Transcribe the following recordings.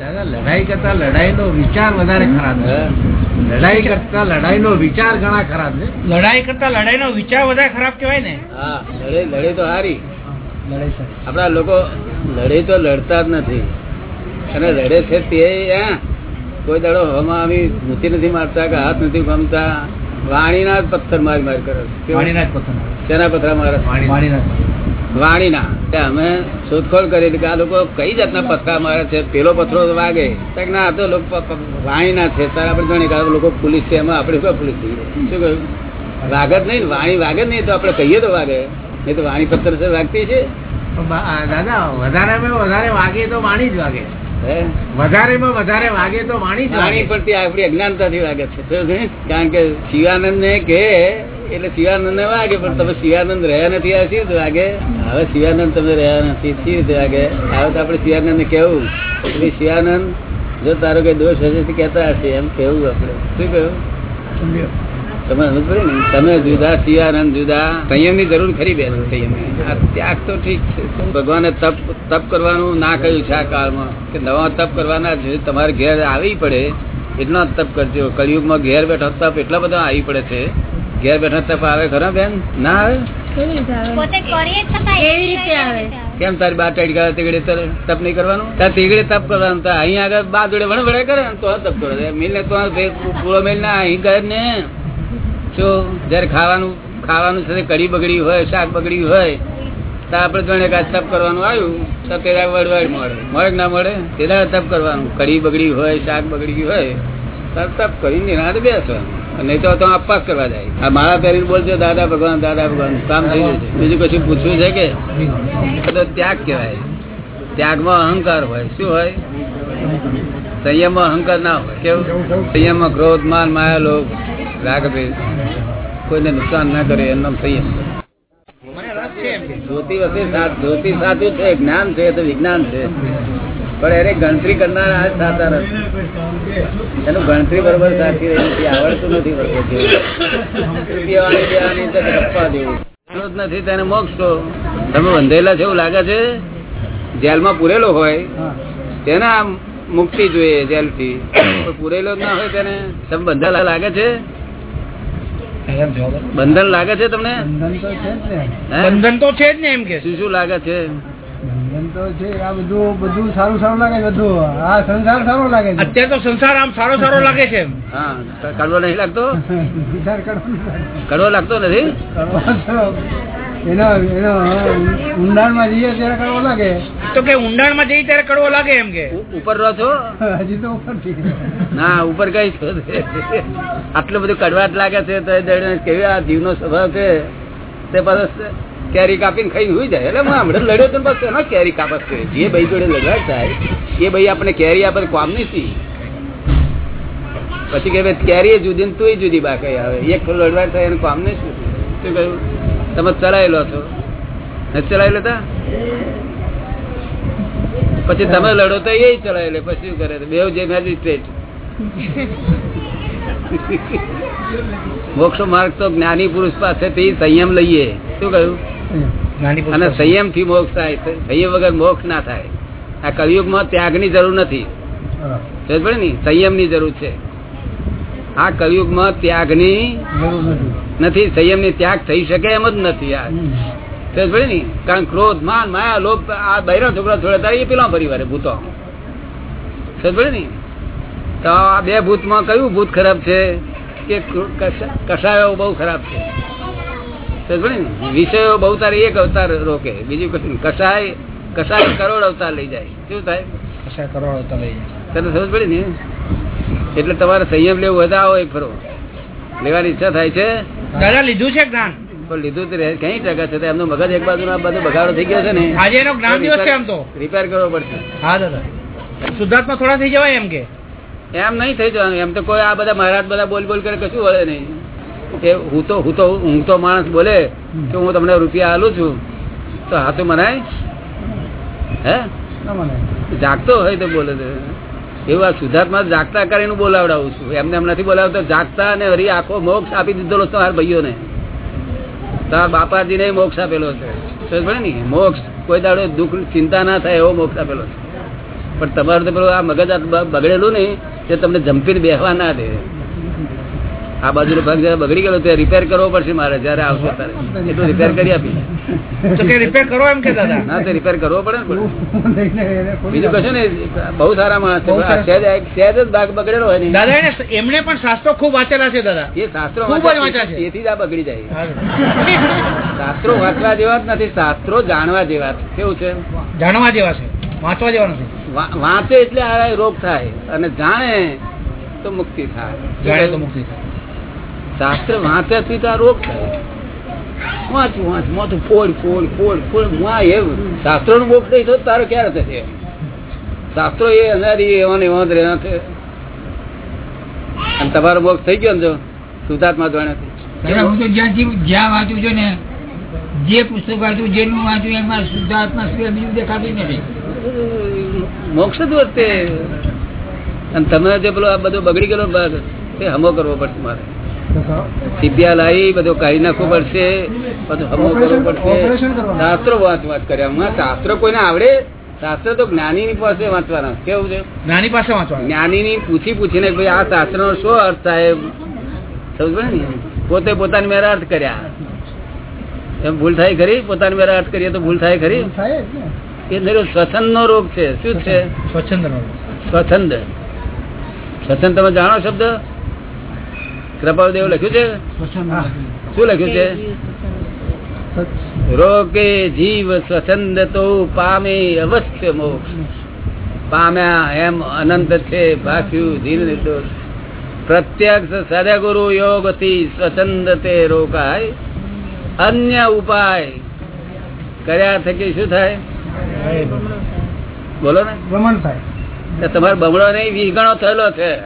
દાદા લડાઈ કરતા લડાઈ નો વિચાર વધારે ખરાબ છે. લડાઈ કરતા લડાઈ નો વિચાર ઘણા ખરાબ છે. લડાઈ કરતા લડાઈ નો વિચાર વધારે ખરાબ કેવાય ને? હા લડે લડે તો હારી. આપણા લોકો લડે તો લડતા જ નથી. અને લડે છે તે હા, કોઈ દાડો હવામાં આવી મૂતી નથી મારતા કે હાથ નથી ગમતા વાણીના જ પથ્થર મારી મારી કરે? વાણીના જ પથ્થર આવે. શેના પથ્થર મારે વાણીના. વાણીના. અમે શોધખોળ કરી કે આ લોકો કઈ જાતના પથરા મારે છે? પેલો પથરો વાગે. ના આ તો લોકો વાણીના છે. તારે આપણે જાણીએ કે લોકો પોલીસ છે. એમાં આપણે શું પોલીસ થઈ શું કહ્યું? વાગે જ નહીં. વાણી વાગે જ નહીં તો આપણે કહીએ તો વાગે. નહીં તો વાણી પથ્થર છે વાગતી છે? દાદા વધારેમાં વધારે વાગે તો વાણી જ વાગે. વધારેમાં વધારે વાગે તો વાણી જ વાણી પણ તે આપણી અજ્ઞાનતાથી વાગે છે. કારણ કે શિવાનંદ ને કે એટલે શિવાનંદ વાગે, પણ તમે શિવાનંદ રહ્યા નથી, આ સી વાગે? હવે શિવાનંદ તમે રહ્યા નથી સી રીતે વાગે? હવે તો આપણે શિવાનંદ કેવું એટલે શિવાનંદ, જો તારો કઈ દોષ હશે તો કહેતા હશે, એમ કેવું આપણે. શું કહ્યું? તમે સમજ ને? તમે જુદા, શિવાનંદ જુદા. સંયમ જરૂર ખરી બેન સંયમ આ ત્યાગ તો ઠીક છે. ભગવાને તપ તપ કરવાનું ના કહ્યું છે આ કાળમાં. કે નવા તપ કરવાના છે તમારે ઘેર આવી પડે, એટલા તપ કરજો. કળિયુગમાં ઘેર બેઠા તપ એટલા બધા આવી પડે છે. ઘેર બેઠા તપ આવે ખરો બેન? ના આવે? કેમ તારી બાર ટાઈટ ગયા તેગડે તપ નહીં કરવાનું? તાર તેગડે તપ કરવાનું તાર અહીંયા આગળ બા જોડે વણ વડે કરે ને તો તપ કરો. મિલ ને તો પૂરો મિલ ના અહીં કરે ને. જો જયારે ખાવાનું ખાવાનું છે તે કઢી બગડી હોય શાક બગડી હોય તો આપણે જોડે તપ કરવાનું આવ્યું તો તેરા વડવાડ મળે. મળે ના મળે? તેરા તપ કરવાનું. કઢી બગડી હોય શાક બગડી હોય તો તપ કરીને નિરાંત બેસવાનું. નહીં તો તો અપવાસ કરવા જાય. આ માળા પહેરીને બોલજો દાદા ભગવાન દાદા ભગવાન. કામ થઈ જશે. બીજું કશું પૂછવું છે કે? તો ત્યાગ કહેવાય. ત્યાગમાં અહંકાર હોય. શું હોય? સંયમમાં અહંકાર ના હોય. કેવું? સંયમમાં ક્રોધ માન માયા લોક રાગ કોઈને નુકસાન ના કરે એમનો સંયમ જ્યોતિ વખતે જ્યોતિ સાચું છે જ્ઞાન છે તો વિજ્ઞાન છે. પણ એને ગણતરી કરનાર આ સાચા નથી એનું ગણતરી બરોબર સાચી રહી નથી આવડતું નથી બરોબર ગપ્પા જેવું. નથી તેને મોક્ષ તમે બંધેલા છે એવું લાગે છે? જેલમાં પૂરેલો હોય તેને આ મુક્તિ જોઈએ જેલથી પૂરેલો જ ના હોય તેને. તમે બંધેલા લાગે છે? બંધન લાગે છે તમને? બંધન તો છે જ ને. એમ કે શું શું લાગે છે? બંધન તો છે આ બધું બધું સારું સારું લાગે છે બધું. આ સંસાર સારો લાગે છે. અત્યારે તો સંસાર આમ સારો સારો લાગે છે હા કડવો નહીં લાગતો? વિચાર કડવો લાગતો. નથી? એનો એનો ઊંડાણમાં જઈએ ત્યારે કડવો લાગે. તો કે ઊંડાણમાં જઈ ત્યારે કડવો લાગે એમ કે? ઉપર રહો છો? હજી તો ઉપર ના ઉપર કઈ છો આટલું બધું કડવાટ લાગે છે તો કેવી આ જીવનો સ્વભાવ છે? તે પાછો કેરી કાપીને ખાઈને હુઈ જાય. એટલે હમણાં લડ્યો તો બસ એનો કેરી કાપત છે જે ભાઈ જોડે લગાડ થાય એ ભાઈ આપણે કેરી આપણે કામ નથી પછી કે ભાઈ કેરી જુદી ને તું જુદી બાકી આવે. એક લડવાડ થાય એનું કામ નહીં શું? કહ્યું? તમે ચલાયેલો છો? નથી ચલાવી લેતા પછી તમે લડો તો એ ચલાવી લે પછી શું કરે? બે જે મેજિસ્ટ્રેટ મોક્ષ માર્ગ તો જ્ઞાની પુરુષ પાસેથી સંયમ લઈએ. શું કહ્યું? અને સંયમથી મોક્ષ થાય સંયમ વગર મોક્ષ ના થાય. આ કલયુગમાં ત્યાગની જરૂર નથી. ને સંયમની? જરૂર છે. આ કલયુગમાં ત્યાગની જરૂર નથી. સંયમની ત્યાગ થઈ શકે એમ જ નથી ને? કારણ ક્રોધ માન માયા લોભ આ બૈરા છોકરા છોડે એ પેલા પરિવારે ભૂતો. ને? તો આ બે ભૂતમાં કયું ભૂત ખરાબ છે? કે કસાયો બહુ ખરાબ છે? ને વિષયો બહુ તારે એક અવતાર રોકે બીજું કશું કસાય કષાય કરોડ અવતાર લઈ જાય. શું થાય? કસાય કરોડ અવતાર લઈ જાય. તને સમજ પડી ને? એટલે તમારે સંયમ લેવું વધારે હોય ફરો. લેવાની ઈચ્છા થાય છે? દાદા લીધું છે જ્ઞાન? પણ લીધું તો રહે. કઈ ટકા છે? એમનો મગજ એક બાજુ બધું બગાડો થઈ ગયો છે ને? આજે એનો જ્ઞાન દિવસ છે આમ તો. રિપેર કરવો પડશે. હા દાદા. શુદ્ધાત્મા થોડા થઈ જવાય એમ કે? એમ નહીં થઈ જવાનું. એમ તો કોઈ આ બધા મહારાજ બધા બોલ બોલ કરે કશું વળે નહીં. કે હું તો હું તો હું તો માણસ બોલે કે હું તમને રૂપિયા આલું છું. તો હાથું મનાય હે? જાગતો હોય તો બોલે એવું આ સુધાર્થમાં જાગતા કરીને બોલાવડાવું છું. એમને એમ નથી બોલાવતો જાગતા અને હરી આખો મોક્ષ આપી દીધેલો છે મારા ભાઈઓને. તારા બાપાજીને મોક્ષ આપેલો છે. ને મોક્ષ કોઈ દાડો દુઃખ ચિંતા ના થાય એવો મોક્ષ આપેલો છે. પણ તમારું તો પેલું આ મગજ બગડેલું ને તે તમને જંપીને બેસવા ના દે. આ બાજુનો ભાગ જયારે બગડી ગયો તે રિપેર કરવો પડશે મારે જયારે આવશે ત્યારે. એટલું રિપેર કરી આપી. રિપેર કરો એમ કે દાદા ના તે રિપેર કરવો પડે ને બીજું કશું ને બહુ સારા માણસ છે. સહેજ સહેજ જ ભાગ બગડેલો હોય ને. દાદા એને એમણે પણ શાસ્ત્રો ખૂબ વાંચેલા છે દાદા. એ શાસ્ત્રો ખૂબ વાંચ્યા વાંચ્યા છે. તેથી જ આ બગડી જાય. શાસ્ત્રો વાંચવા જેવા જ નથી. શાસ્ત્રો જાણવા જેવા છે. કેવું છે? જાણવા જેવા છે. વાંચવા જેવા નથી. વાંચે એટલે આ રોગ થાય. અને જાણે તો મુક્તિ થાય. જાણે તો મુક્તિ થાય. શાસ્ત્ર વાંચ્યાથી તો રોગ થાય. વાંચ વાંચ માથું ફોડ ફોડ ફોડ ફોડ વાં એ શાસ્ત્રો નું બોક થતું તારો ક્યારે થશે? શાસ્ત્રો એ અનારી એવા ને એવા જ છે અને તમારો મોક્ષ થઈ ગયો ને જો શુદ્ધાત્મા દ્વારા હું તો જ્યાંથી જ્યાં વાંચું છું ને જે પુસ્તક વાંચું જેનું વાંચું એમાં શુદ્ધાત્મા સિવાય બીજું દેખાતું નથી. મોક્ષ જ વર્તે. અને તમે જે પેલો આ બધો બગડી ગયેલો તે હમો કરવો પડશે મારે. સીપિયા લાવી બધું કાઢી નાખવું પડશે બધું હમો કરવું પડશે. શાસ્ત્રો વાંચ વાંચ કર્યા. શાસ્ત્રો કોઈને આવડે? શાસ્ત્ર તો જ્ઞાની ની પાસે વાંચવાના. કેવું છે? જ્ઞાની પાસે વાંચવા જ્ઞાની ની પૂછી પૂછીને ભાઈ આ શાસ્ત્ર નો શું અર્થ થાય? સમજ પડે ને? પોતે પોતાની મેરા અર્થ કર્યા. એમ ભૂલ થાય ખરી? પોતાની મેરા અર્થ કરીએ તો ભૂલ થાય ખરી? એ ધર્યો સ્વચ્છંદ નો રોગ છે. શું છે? સ્વચ્છંદ સ્વચ્છંદ. સ્વચ્છંદ તમે જાણો શબ્દ? કૃપાળદેવ લખ્યું છે? શું લખ્યું છે? રોગે જીવ સ્વચ્છંદ તો પામે અવશ્ય મોક્ષ. પામ્યા એમ અનંત છે ભાખ્યું ધીર નિર્દોષ. પ્રત્યક્ષ સદગુરુ યોગથી સ્વચંદ તે રોકાય. અન્ય ઉપાય કર્યા થકી શું થાય? બોલો ને. ભ્રમણ થાય. તમારો બમણો નહીં વીસ ગણો થયેલો છે.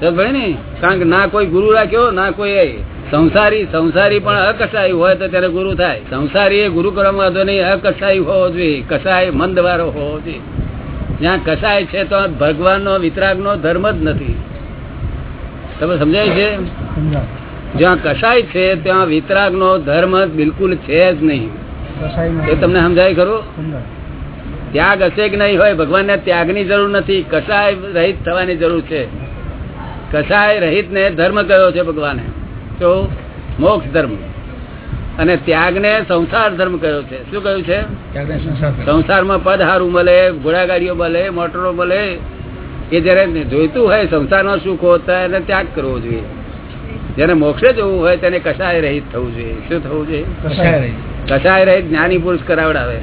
પડી ને કારણ કે ના કોઈ ગુરુ રાખ્યો ના કોઈ સંસારી સંસારી પણ અકસાય હોય તો ત્યારે ગુરુ થાય. સંસારી એ ગુરુ કરવામાં વાંધો નહીં અકસાય હોવો જોઈએ. કસાય મંદ વાળો હોવો જોઈએ. જ્યાં કસાય છે તો ભગવાનનો વિતરાગનો ધર્મ જ નથી. તમે સમજાય છે? જ્યાં કસાય છે ત્યાં વિતરાગનો ધર્મ બિલકુલ છે જ નહીં. એ તમને સમજાય ખરું? ત્યાગ હશે કે નહીં હોય ભગવાનને ત્યાગની જરૂર નથી. કસાય રહિત થવાની જરૂર છે. કસાય રહિત ને ધર્મ કયો છે ભગવાને? તો મોક્ષ ધર્મ. અને ત્યાગને સંસાર ધર્મ કયો છે? શું કહ્યું છે? ત્યાગને સંસાર કરે. સંસારમાં પદ હારું મળે ઘોડાગાડીઓ મળે મોટરો મળે એ જયારે જોઈતું હોય સંસારમાં સુખ હોતા એને ત્યાગ કરવો જોઈએ. જેને મોક્ષે જવું હોય તેને કસાય રહિત થવું જોઈએ. શું થવું જોઈએ? કસાય રહી. રહિત જ્ઞાની પુરુષ કરાવડાવે?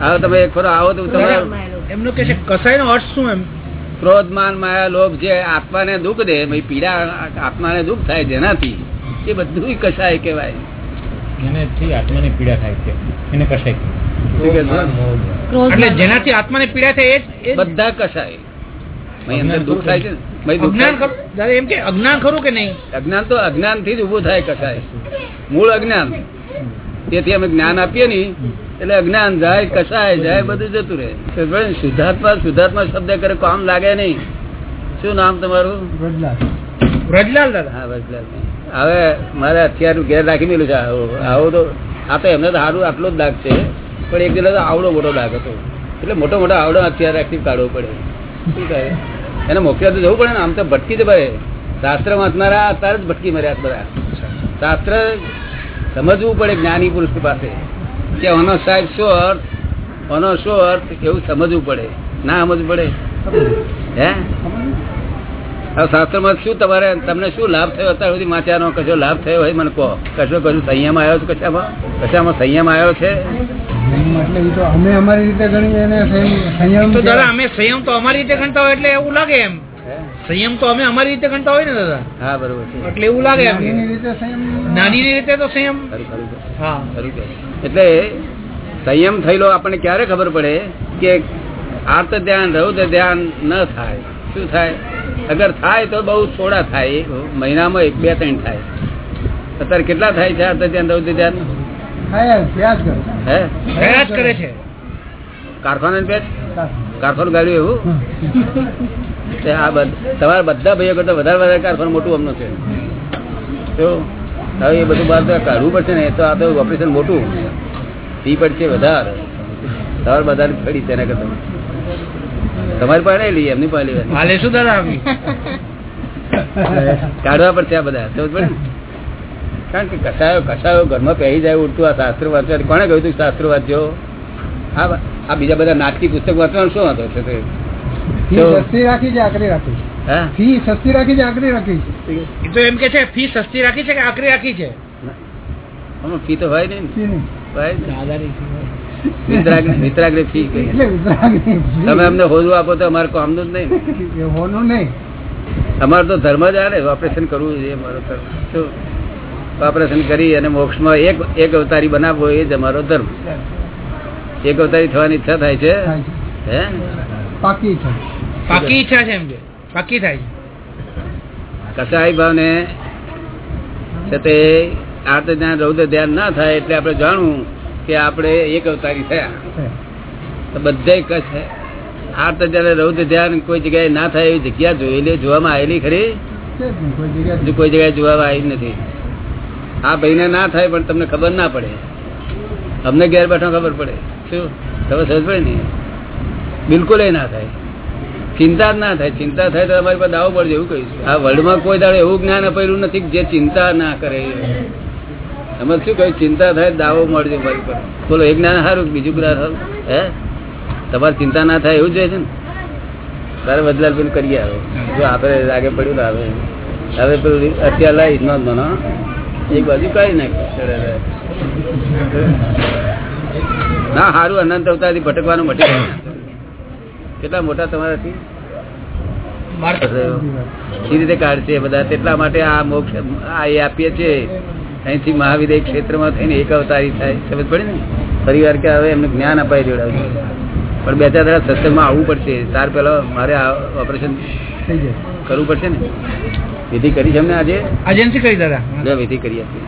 હવે તમે એક ખરો આવો તો તમારે. એમનો કે છે કસાય નો અર્થ શું એમ? ક્રોધ માન માયા લોભ જે આત્માને દુઃખ દે પીડા આત્માને દુઃખ થાય જેનાથી એ બધું કસાય કહેવાય. એનાથી આત્માની પીડા થાય છે. એને કશાય શું કે છે? એટલે જેનાથી આત્માને પીડા થાય એ જ- એ જ. બધા કસાય દુઃખ થાય છે ને? ભાઈ દુઃખ અજ્ઞાન ખરું- કે અજ્ઞાન ખરું કે નહીં? અજ્ઞાન તો અજ્ઞાનથી જ ઉભું થાય કસાય મૂળ અજ્ઞાન. તેથી અમે જ્ઞાન આપીએ ને એટલે અજ્ઞાન જાય કસાય જાય બધું જતું રહે. શુદ્ધાત્મા શુદ્ધાત્મા શબ્દ કરે કામ લાગે નહીં. શું નામ તમારું? વ્રજલાલ. હા વ્રજલાલ. હવે મારે અત્યારે ઘેર રાખી મેલું છે. આવો આવો તો આ તો એમને તો સારું આટલો જ દાગ છે. પણ એક દિવસ આવડો મોટો દાગ હતો. એટલે મોટો મોટો આવડો અત્યારે રાખી કાઢવો પડે. શું કહે? એને મોકલ્યા તો જવું પડે ને? આમ તો ભટકી જ ભાઈ શાસ્ત્ર વાંચનારા અત્યારે જ ભટકી મર્યા બધા. શાસ્ત્ર સમજવું પડે જ્ઞાની પુરુષ પાસે. કે આનો સાહેબ શું અર્થ? આનો શું અર્થ? એવું સમજવું પડે. ના સમજવું પડે? હે? શાસ્ત્રમાં શું તમારે તમને શું લાભ થયો? અત્યાર સુધી વાંચ્યાનો કશો લાભ થયો હોય? મને કહો. કશો કશું સંયમ આવ્યો છે કશામાં? કશામાં સંયમ આવ્યો છે? એટલે અમે અમારી રીતે ગણીએ એને સંયમ- સંયમ તો દાદા અમે સંયમ તો અમારી રીતે ગણતા હોય એટલે એવું લાગે એમ. સંયમ તો અમે અમારી રીતે ગણતા હોય ને દાદા? હા બરોબર છે. એટલે એવું લાગે એમ. કે. રીતે સંયમ નાની રીતે તો સંયમ. ખરું, ખરું, ખરું. હા. એટલે સંયમ થયેલો આપણને ક્યારે ખબર પડે કે આર્ત ધ્યાન રૌદ્ર ધ્યાન ન થાય? શું થાય? અગર થાય તો બહુ થોડા થાય. મહિનામાં એક બે ત્રણ થાય. અત્યારે કેટલા થાય છે આર્ત ધ્યાન રૌદ્ર ધ્યાન? કરે. છે. કારખાના પેટ કારખાનું. ગાડ્યું એવું? આ તમારા બધા ભાઈઓ કરતા વધારે વધારે કારખાનું મોટું અમનું છે. હવે એ બધું બહાર તો કાઢવું પડશે ને તો આ તો ઓપરેશન મોટું. ફી પડશે વધારે. સવાર બધા ફરી તેના કરતા. તમારી પાસે એમની પાસે લેવાની હાલે શું દાદા કાઢવા પડશે આ બધા સમજ પડે કારણ કે કસાયો કસાયો ઘરમાં પહેરી જાય ઉડતું આ શાસ્ત્ર વાંચવા કોને કહ્યું તું શાસ્ત્ર વાંચજો આ આ બીજા બધા નાટકી પુસ્તક વાંચવાનું શું હતો રાખી છે આકરી રાખી? હા ફી સસ્તી રાખી છે આકરી રાખી છે? એ તો એમ કે છે ફી સસ્તી રાખી છે કે આકરી રાખી છે? ફી તો હોય ને. ફી નહીં. હોય ને. વિતરાગની વિતરાગની ફી કઈ એટલે વિતરાગની ફી. તમે અમને હોદું આપો તો અમારે કામનું જ નહીં ને. હોનું નહીં. અમારે તો ધર્મ જ આને ઓપરેશન કરવું જોઈએ અમારો ધર્મ. શું ઓપરેશન કરી અને મોક્ષમાં એક એક અવતારી બનાવવો એ જ અમારો ધર્મ. એક અવતારી થવાની ઈચ્છા થાય છે. હે? પાકી ઈચ્છા. પાકી ઈચ્છા છે એમ કે? પાકી થાય છે. કસાઈ ભાવને છે તે આર્ત જ્ઞાન રૌદ્ર ધ્યાન ના થાય એટલે આપણે જાણવું કે આપણે એક અવતારી થયા. તો બધે કચ્છ આર્ત જયારે રૌદ્ર ધ્યાન કોઈ જગ્યાએ ના થાય એવી જગ્યા જોયેલી જોવામાં આવેલી ખરી? કોઈ જગ્યાએ. જોવામાં આવી નથી. આ ભાઈને ના થાય પણ તમને ખબર ના પડે. અમને ઘેર બેઠો ખબર પડે. શું? ખબર સમજ પડે ને? બિલકુલ એ ના થાય. ચિંતા જ ના થાય. ચિંતા થાય તો અમારી પાસે દાવો પડશે એવું કહીશું. આ વર્લ્ડમાં કોઈ દાડો એવું જ્ઞાન અપાયેલું નથી જે ચિંતા ના કરે. અમે શું કહ્યું ચિંતા થાય દાવો મળજો મારી પર બોલો એક જ્ઞાન સારું બીજું જ્ઞાન સારું? હે? તમારે ચિંતા ના થાય એવું જોઈએ છે ને? તારે બદલાલ પેલું કરીએ આવે જો આપણે લાગે પડ્યું આવે. હવે પેલું અત્યારે લાવી ન નો એક બાજુ કાઢી નાખ્યું ના સારું અનંત અવતારથી ભટકવાનું મટી કેટલા મોટા તમારાથી? એ રીતે કાઢશે બધા? તેટલા માટે આ મોક્ષ આ એ આપીએ છીએ. અહીંથી મહાવિદ્ય ક્ષેત્રમાં થઈને એક અવતારી થાય. સમજ પડે ને? પરિવાર કે હવે એમને જ્ઞાન અપાઈ દેવડાવ્યું પણ બે ચાર દાડા સત્સંગમાં આવવું પડશે. તાર પેલા મારે ઓપરેશન કરવું પડશે ને? વિધિ કરી છે અમને આજે? એજન્સી કરી દાદા. વિધિ કરી આપીએ.